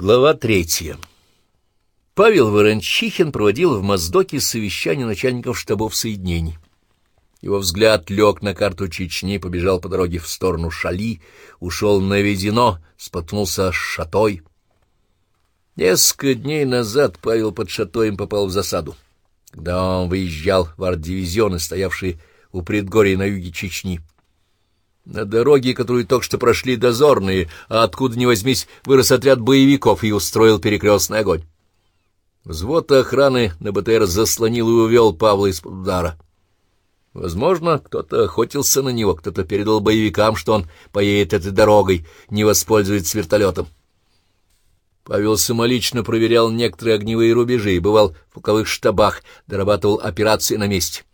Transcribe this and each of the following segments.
Глава третья. Павел Ворончихин проводил в Моздоке совещание начальников штабов соединений. Его взгляд лег на карту Чечни, побежал по дороге в сторону Шали, ушел на Ведено, споткнулся с Шатой. Несколько дней назад Павел под Шатоем попал в засаду, когда он выезжал в арт-дивизионы, стоявшие у предгорья на юге Чечни. На дороге, которую только что прошли дозорные, а откуда ни возьмись, вырос отряд боевиков и устроил перекрестный огонь. Взвод охраны на БТР заслонил и увел Павла из-под удара. Возможно, кто-то охотился на него, кто-то передал боевикам, что он поедет этой дорогой, не воспользуется вертолетом. Павел самолично проверял некоторые огневые рубежи, бывал в полковых штабах, дорабатывал операции на месте.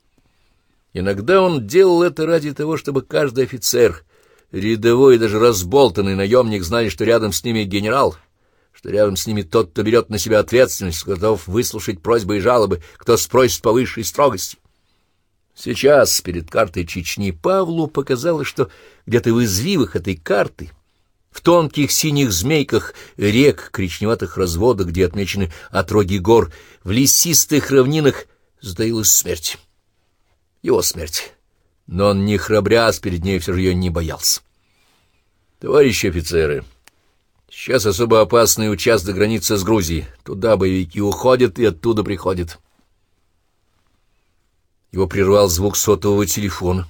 Иногда он делал это ради того, чтобы каждый офицер, рядовой и даже разболтанный наемник знали, что рядом с ними генерал, что рядом с ними тот, кто берет на себя ответственность, готов выслушать просьбы и жалобы, кто спросит по высшей строгости. Сейчас, перед картой Чечни, Павлу показалось, что где-то в извивах этой карты, в тонких синих змейках рек, коричневатых разводах, где отмечены отроги гор, в лесистых равнинах затаилась смерть его смерть. Но он не храбрясь перед ней все же ее не боялся. Товарищи офицеры, сейчас особо опасный участок границы с Грузией. Туда боевики уходят и оттуда приходят. Его прервал звук сотового телефона.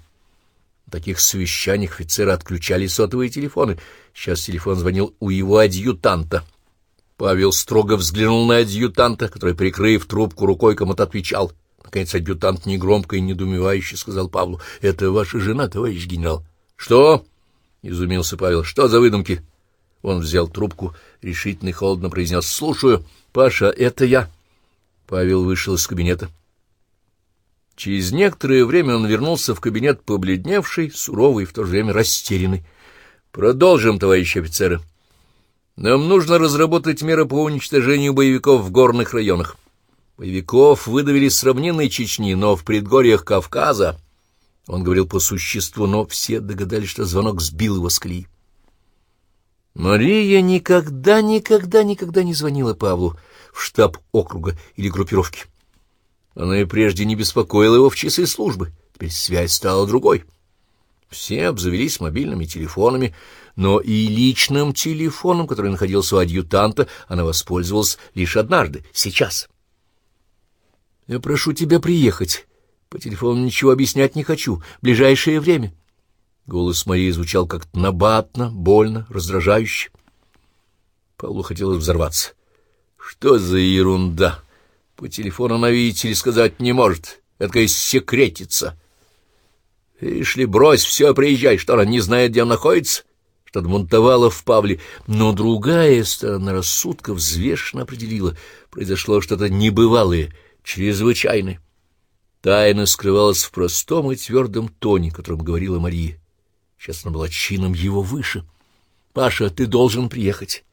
В таких совещаниях офицеры отключали сотовые телефоны. Сейчас телефон звонил у его адъютанта. Павел строго взглянул на адъютанта, который, прикрыв трубку рукой, кому-то отвечал — Наконец адъютант негромко и недумевающе сказал Павлу, — Это ваша жена, товарищ генерал. — Что? — изумился Павел. — Что за выдумки? Он взял трубку, решительно и холодно произнес. — Слушаю. — Паша, это я. Павел вышел из кабинета. Через некоторое время он вернулся в кабинет побледневший, суровый и в то же время растерянный. — Продолжим, товарищи офицеры. Нам нужно разработать меры по уничтожению боевиков в горных районах. Боевиков выдавили с равнинной Чечни, но в предгорьях Кавказа... Он говорил по существу, но все догадались, что звонок сбил его с колеи. Мария никогда, никогда, никогда не звонила Павлу в штаб округа или группировки. Она и прежде не беспокоила его в часы службы, теперь связь стала другой. Все обзавелись мобильными телефонами, но и личным телефоном, который находился у адъютанта, она воспользовалась лишь однажды, сейчас. Я прошу тебя приехать. По телефону ничего объяснять не хочу. Ближайшее время. Голос Марии звучал как-то набатно, больно, раздражающе. Павлу хотелось взорваться. Что за ерунда? По телефону она, видите ли, сказать не может. Это секретица. Ишь ли, брось, все, приезжай. Что, она не знает, где находится? Что-то бунтовало в Павле. Но другая сторона рассудка взвешенно определила. Произошло что-то небывалое — чрезвычайны. Тайна скрывалась в простом и твердом тоне, которым говорила Мария. Сейчас она была чином его выше. «Паша, ты должен приехать».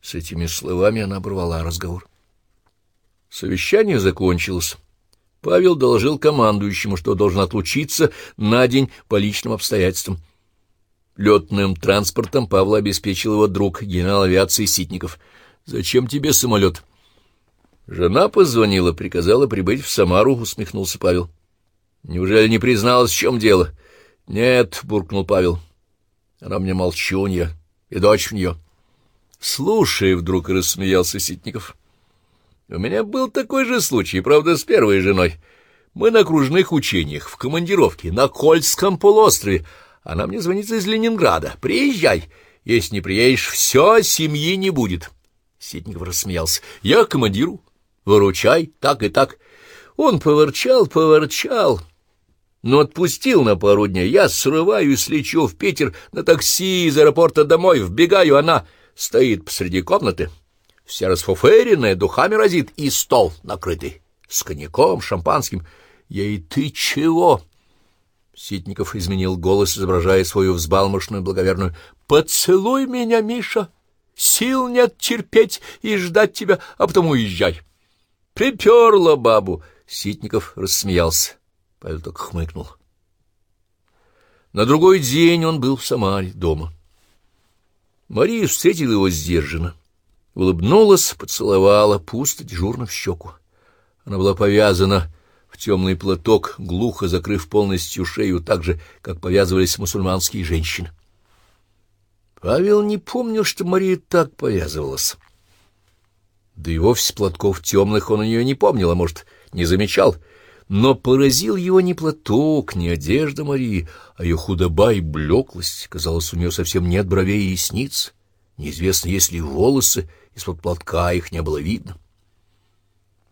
С этими словами она оборвала разговор. Совещание закончилось. Павел доложил командующему, что должен отлучиться на день по личным обстоятельствам. Летным транспортом Павла обеспечил его друг, генерал авиации Ситников. «Зачем тебе самолет?» Жена позвонила, приказала прибыть в Самару, усмехнулся Павел. Неужели не призналась, в чем дело? Нет, буркнул Павел. Она мне молчунья, и дочь в нее. Слушай, вдруг рассмеялся Ситников. У меня был такой же случай, правда, с первой женой. Мы на кружных учениях, в командировке, на Кольском полуострове. Она мне звонит из Ленинграда. Приезжай. Если не приедешь, все, семьи не будет. Ситников рассмеялся. Я командиру. Выручай, так и так. Он поворчал, поворчал, но отпустил на пару дней. Я срываюсь, лечу в Питер на такси из аэропорта домой, вбегаю, она стоит посреди комнаты, вся расфуфыренная, духами разит, и стол накрытый, с коньяком, шампанским. Ей ты чего? Ситников изменил голос, изображая свою взбалмошную благоверную. «Поцелуй меня, Миша! Сил нет терпеть и ждать тебя, а потом уезжай!» Приперла бабу. Ситников рассмеялся. Павел только хмыкнул. На другой день он был в Самаре, дома. Мария встретила его сдержанно. улыбнулась, поцеловала пусто дежурно в щеку. Она была повязана в темный платок, глухо закрыв полностью шею так же, как повязывались мусульманские женщины. Павел не помнил, что Мария так повязывалась. Да и вовсе платков темных он у нее не помнил, а может, не замечал. Но поразил его не платок, не одежда Марии, а ее худоба и блеклость. Казалось, у нее совсем нет бровей и ресниц. Неизвестно, есть ли волосы, из-под платка их не было видно.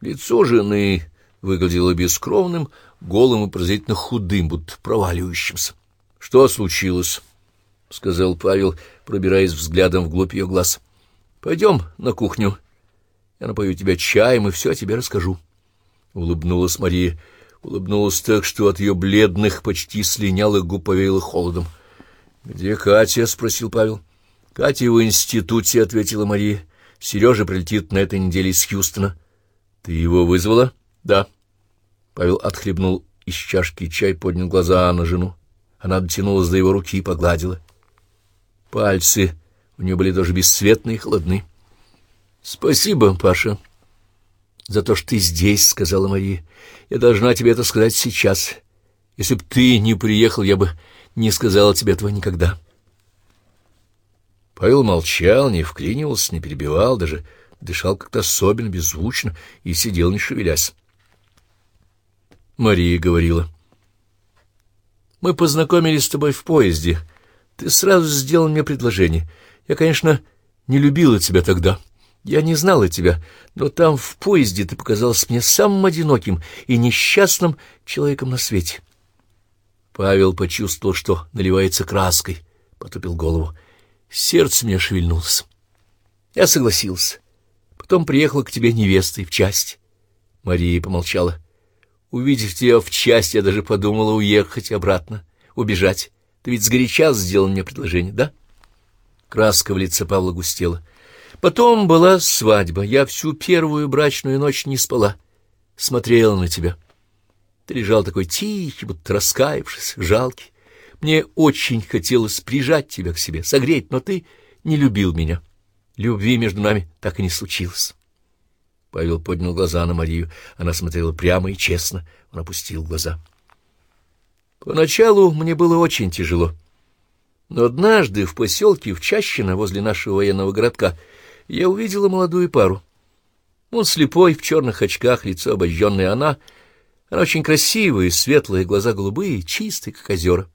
Лицо жены выглядело бескровным, голым и поразительно худым, будто проваливающимся. — Что случилось? — сказал Павел, пробираясь взглядом вглубь ее глаз. — Пойдем на кухню. Я напою тебя чаем и все тебе расскажу. Улыбнулась Мария. Улыбнулась так, что от ее бледных, почти слинялых губ повеяло холодом. — Где Катя? — спросил Павел. — Катя в институте, — ответила Мария. — Сережа прилетит на этой неделе из Хьюстона. — Ты его вызвала? — Да. Павел отхлебнул из чашки чай, поднял глаза на жену. Она дотянулась до его руки и погладила. Пальцы у нее были даже бесцветные и холодны. — Спасибо, Паша. — За то, что ты здесь, — сказала Мария. — Я должна тебе это сказать сейчас. Если б ты не приехал, я бы не сказала тебе этого никогда. Павел молчал, не вклинивался, не перебивал, даже дышал как-то особенно, беззвучно и сидел, не шевелясь. Мария говорила. «Мы познакомились с тобой в поезде. Ты сразу сделал мне предложение. Я, конечно, не любила тебя тогда». Я не знала тебя, но там, в поезде, ты показался мне самым одиноким и несчастным человеком на свете. Павел почувствовал, что наливается краской, потупил голову. Сердце мне шевельнулось. Я согласился. Потом приехала к тебе невестой в часть. Мария помолчала. Увидев тебя в часть, я даже подумала уехать обратно, убежать. Ты ведь сгоряча сделал мне предложение, да? Краска в лице Павла густела. Потом была свадьба. Я всю первую брачную ночь не спала. Смотрела на тебя. Ты лежал такой тихий, будто раскаявшись, жалкий. Мне очень хотелось прижать тебя к себе, согреть, но ты не любил меня. Любви между нами так и не случилось. Павел поднял глаза на Марию. Она смотрела прямо и честно. Он опустил глаза. Поначалу мне было очень тяжело. Но однажды в поселке в Чащино, возле нашего военного городка, я увидела молодую пару. Он слепой, в черных очках, лицо обожженное, она... Она очень красивая, светлые, глаза голубые, чистые, как озера.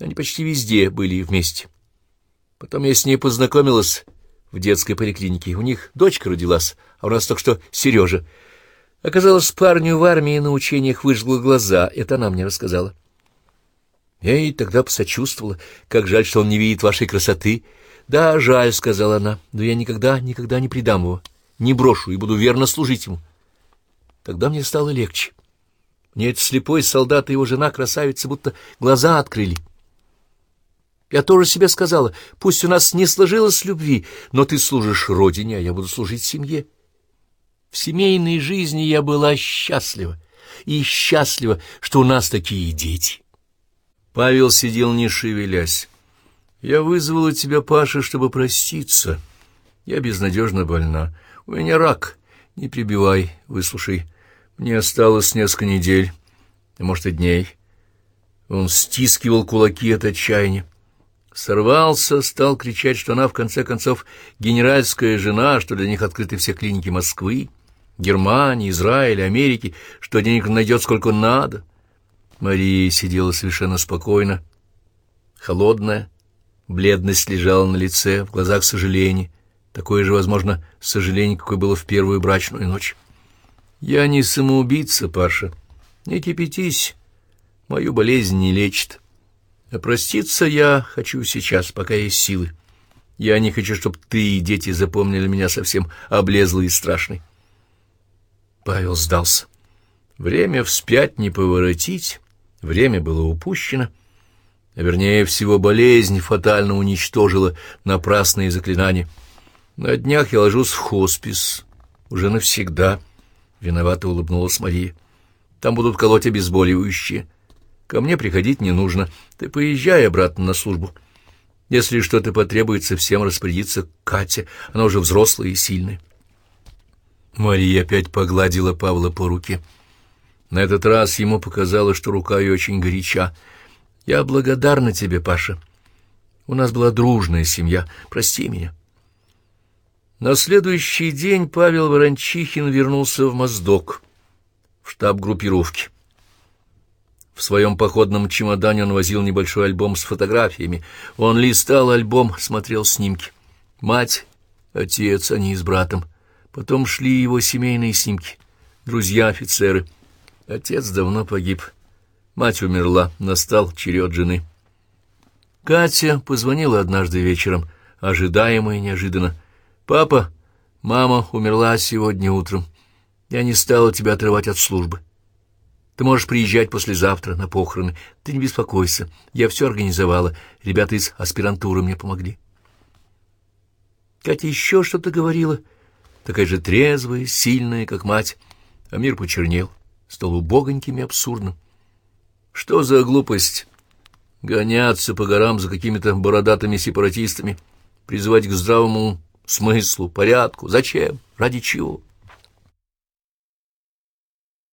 Они почти везде были вместе. Потом я с ней познакомилась в детской поликлинике. У них дочка родилась, а у нас только что Сережа. Оказалось, парню в армии на учениях выжгло глаза. Это она мне рассказала. Я ей тогда посочувствовала. Как жаль, что он не видит вашей красоты. «Да, жаль», — сказала она, — «но я никогда, никогда не предам его, не брошу и буду верно служить ему». Тогда мне стало легче. Мне этот слепой солдат и его жена, красавица, будто глаза открыли. Я тоже себе сказала, пусть у нас не сложилось любви, но ты служишь родине, а я буду служить семье. В семейной жизни я была счастлива, и счастлива, что у нас такие дети. Павел сидел не шевелясь. Я вызвала тебя, Паша, чтобы проститься. Я безнадежно больна. У меня рак. Не прибивай, выслушай. Мне осталось несколько недель, может и дней. Он стискивал кулаки от отчаяния. Сорвался, стал кричать, что она, в конце концов, генеральская жена, что для них открыты все клиники Москвы, Германии, Израиля, Америки, что денег найдет сколько надо. Мария сидела совершенно спокойно, холодная, Бледность лежала на лице, в глазах сожаление. Такое же, возможно, сожаление, какое было в первую брачную ночь. «Я не самоубийца, Паша. Не кипятись. Мою болезнь не лечит. А проститься я хочу сейчас, пока есть силы. Я не хочу, чтобы ты и дети запомнили меня совсем облезлой и страшной». Павел сдался. Время вспять не поворотить, время было упущено — а вернее всего болезнь фатально уничтожила напрасные заклинания. На днях я ложусь в хоспис, уже навсегда. Виновато улыбнулась Мария. Там будут колоть обезболивающие. Ко мне приходить не нужно. Ты поезжай обратно на службу. Если что-то потребуется, всем распорядиться Катя. Она уже взрослая и сильная. Мария опять погладила Павла по руке. На этот раз ему показалось, что рука ее очень горяча. «Я благодарна тебе, Паша. У нас была дружная семья. Прости меня». На следующий день Павел Ворончихин вернулся в Моздок, в штаб группировки. В своем походном чемодане он возил небольшой альбом с фотографиями. Он листал альбом, смотрел снимки. Мать, отец, они с братом. Потом шли его семейные снимки. Друзья, офицеры. Отец давно погиб. Мать умерла. Настал черед жены. Катя позвонила однажды вечером, ожидаемо и неожиданно. «Папа, мама умерла сегодня утром. Я не стала тебя отрывать от службы. Ты можешь приезжать послезавтра на похороны. Ты не беспокойся. Я все организовала. Ребята из аспирантуры мне помогли». Катя еще что-то говорила, такая же трезвая, сильная, как мать, а мир почернел, стал убогоньким и абсурдным. Что за глупость? Гоняться по горам за какими-то бородатыми сепаратистами, призывать к здравому смыслу, порядку. Зачем? Ради чего?